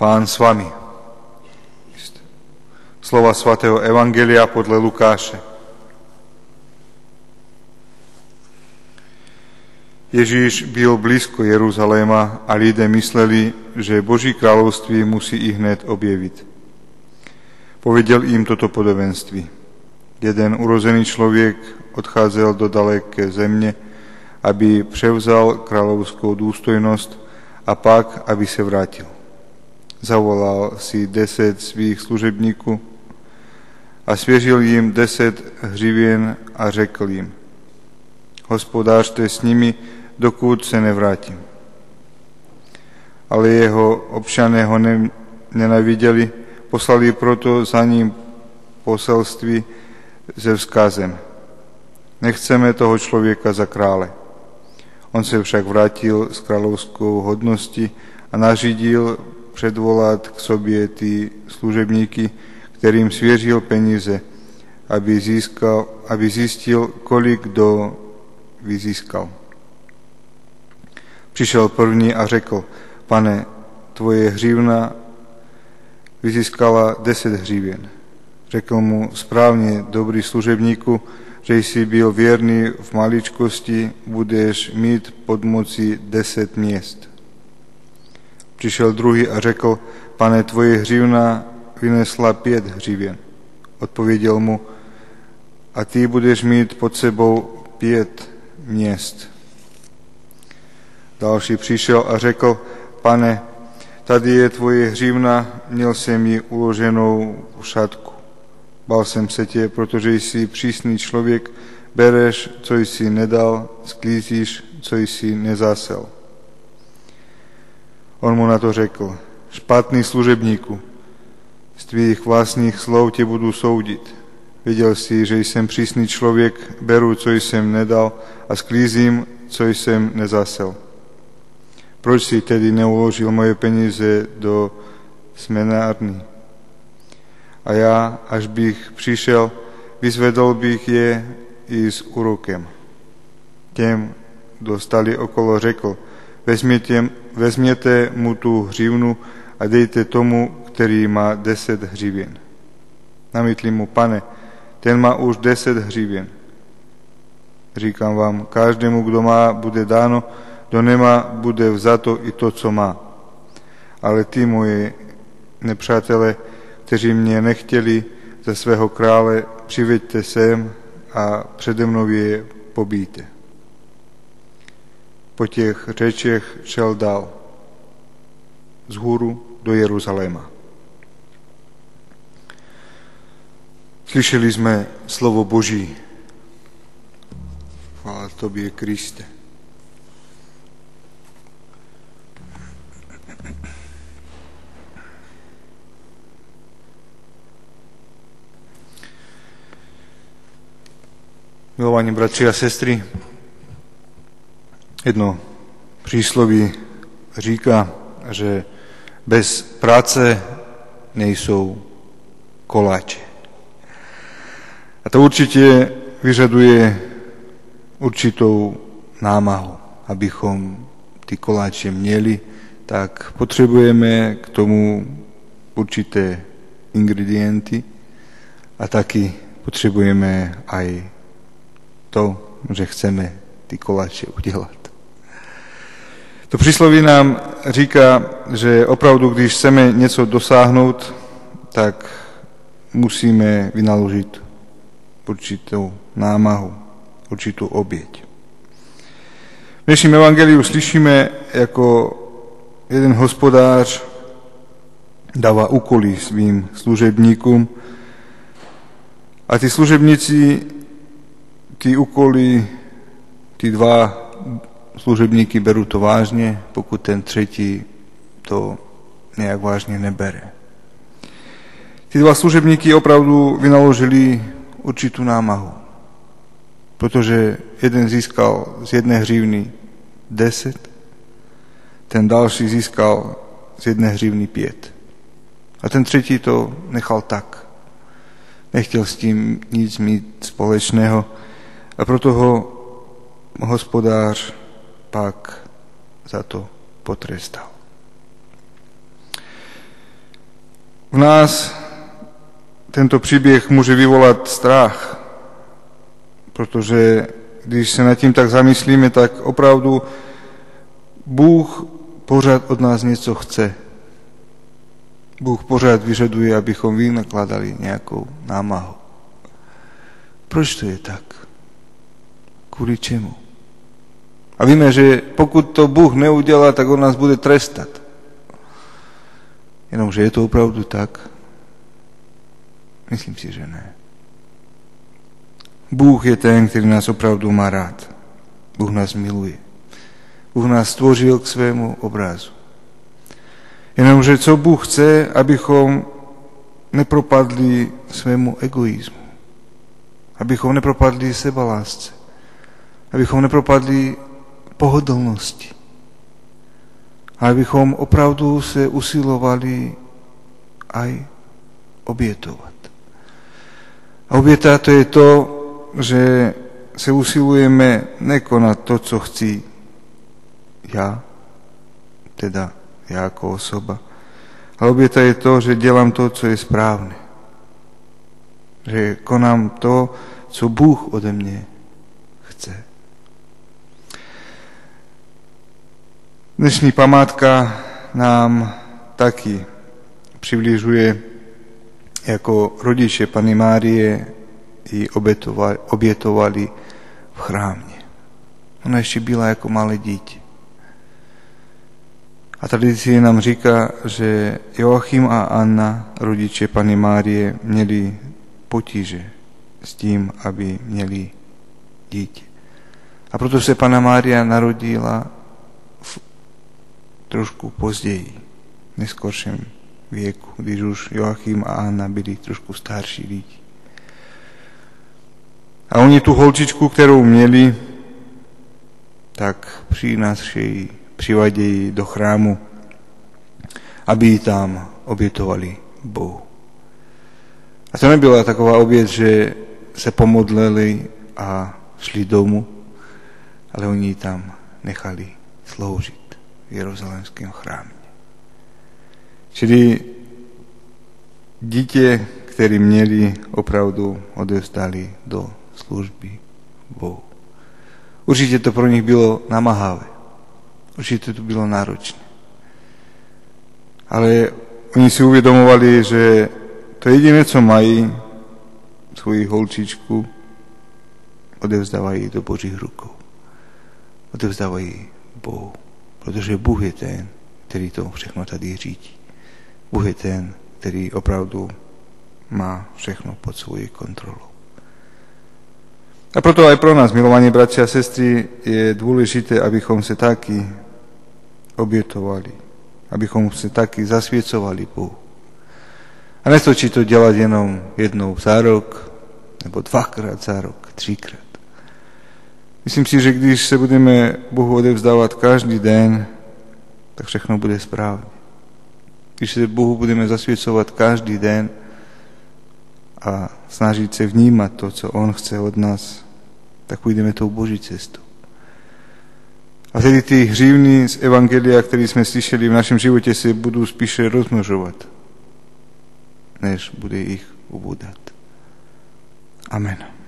Pán s vami. Slova svatého Evangelia podľa Lukáše. Ježíš byl blízko Jeruzaléma a lidé mysleli, že Boží kráľovství musí ich hned objeviť. Povedel im toto podobenství. Jeden urozený človek odcházel do daleké zemne, aby převzal kráľovskou dôstojnosť a pak, aby se vrátil. Zavolal si deset svých služebníků a svěřil jim deset hřivien a řekl jim, hospodářte s nimi, dokud se nevrátím. Ale jeho občané ho nenaviděli, poslali proto za ním poselství se vzkazem. Nechceme toho člověka za krále. On se však vrátil s kráľovskou hodnosti a nařídil předvolat k sobě ty služebníky, kterým svěřil peníze, aby, získal, aby zjistil, kolik kdo vyzískal. Přišel první a řekl, pane, tvoje hřívna vyzískala deset hřívien. Řekl mu, správně, dobrý služebníku, že jsi byl věrný v maličkosti, budeš mít pod moci deset měst. Přišel druhý a řekl, pane, tvoje hřivna vynesla pět hřivien. Odpověděl mu, a ty budeš mít pod sebou pět měst. Další přišel a řekl, pane, tady je tvoje hřivna, měl jsem ji uloženou v šatku. Bal jsem se tě, protože jsi přísný člověk, bereš, co jsi nedal, sklízíš, co jsi nezasel. On mu na to řekl, špatný služebníku, z tvých vlastních slov tě budu soudit. Věděl jsi, že jsem přísný člověk, beru, co jsem nedal a sklízím, co jsem nezasel. Proč si tedy neuložil moje peníze do smenárny? a já, až bych přišel, vyzvedol bych je i s úrokem. Těm, kdo okolo, řekl, vezměte, vezměte mu tu hřivnu a dejte tomu, který má deset hřivien. Namítli mu, pane, ten má už deset hřivien. Říkám vám, každému, kdo má, bude dáno, kdo nemá, bude vzato i to, co má. Ale ty, moje nepřátelé, kteří mě nechtěli ze svého krále, přiveďte sem a přede mnou je pobíte. Po těch řečech šel dál z hůru do Jeruzaléma. Slyšeli jsme slovo Boží. Chvála Tobě, Kriste. Milovaní bratři a sestry, jedno přísloví říká, že bez práce nejsou koláče. A to určitě vyžaduje určitou námahu. Abychom ty koláče měli, tak potřebujeme k tomu určité ingredienty a taky potřebujeme aj to, že chceme ty koláče udělat. To přísloví nám říká, že opravdu, když chceme něco dosáhnout, tak musíme vynaložit určitou námahu, určitou oběť. V dnešním evangeliu slyšíme, jako jeden hospodář dává úkoly svým služebníkům a ty služebníci tí úkoly, tí dva služebníky berú to vážne, pokud ten tretí to nejak vážne nebere. Tí dva služebníky opravdu vynaložili určitú námahu, protože jeden získal z jedné hřívny 10, ten další získal z jedné hřívny 5. A ten třetí to nechal tak. Nechtěl s tím nic mít společného, a proto ho hospodář pak za to potrestal. V nás tento příběh může vyvolat strach, protože když se nad tím tak zamyslíme, tak opravdu Bůh pořád od nás něco chce. Bůh pořád vyžaduje, abychom vynakladali nějakou námahu. Proč to je tak? Kvůli čemu? A víme, že pokud to Bůh neudělá, tak on nás bude trestat. Jenomže je to opravdu tak? Myslím si, že ne. Bůh je ten, který nás opravdu má rád. Bůh nás miluje. Bůh nás stvořil k svému obrazu. Jenomže co Bůh chce, abychom nepropadli svému egoizmu. Abychom nepropadli sebalásce. Abychom nepropadli pohodlnosti. Abychom opravdu se usilovali aj obětovat. A oběta to je to, že se usilujeme nekonat to, co chci já, teda já jako osoba. A oběta je to, že dělám to, co je správné. Že konám to, co Bůh ode mě chce. Dnešní památka nám taky přibližuje jako rodiče Pany Márie ji obětovali, obětovali v chrámě. Ona ještě byla jako malé dítě. A tradice nám říká, že Joachim a Anna, rodiče Pany Márie, měli potíže s tím, aby měli dítě. A proto se Pana Mária narodila trošku později, v neskorším věku, když už Joachim a Anna byli trošku starší lidi. A oni tu holčičku, kterou měli, tak přinášejí, přivadějí do chrámu, aby ji tam obětovali Bohu. A to nebyla taková oběť, že se pomodlili a šli domů, ale oni ji tam nechali sloužit v chrámě. Čili dítě, které měli, opravdu odevzdali do služby Bohu. Určitě to pro nich bylo namahavé. Určitě to bylo náročné. Ale oni si uvědomovali, že to jediné, co mají, svoji holčičku, odevzdávají do Božích rukou. Odevzdávají Bohu. Protože Bůh je ten, který to všechno tady řídí. Bůh je ten, který opravdu má všechno pod svojej kontrolou. A proto aj pro nás, milovaní bratia a sestry, je dôležité, abychom sa taky obietovali, abychom sa taky zasviecovali Bohu. A nestačí to dělat jenom jednou za rok, nebo dvakrát za rok, třikrát. Myslím si, že když se budeme Bohu odevzdávat každý den, tak všechno bude správně. Když se Bohu budeme zasvěcovat každý den, a snažiť sa vnímať to, co On chce od nás, tak pôjdeme tou Boží cestou. A vtedy tí hřívny z Evangelia, ktorý sme slyšeli v našem živote, sa budú spíše rozmnožovať, než bude ich ubúdať. Amen.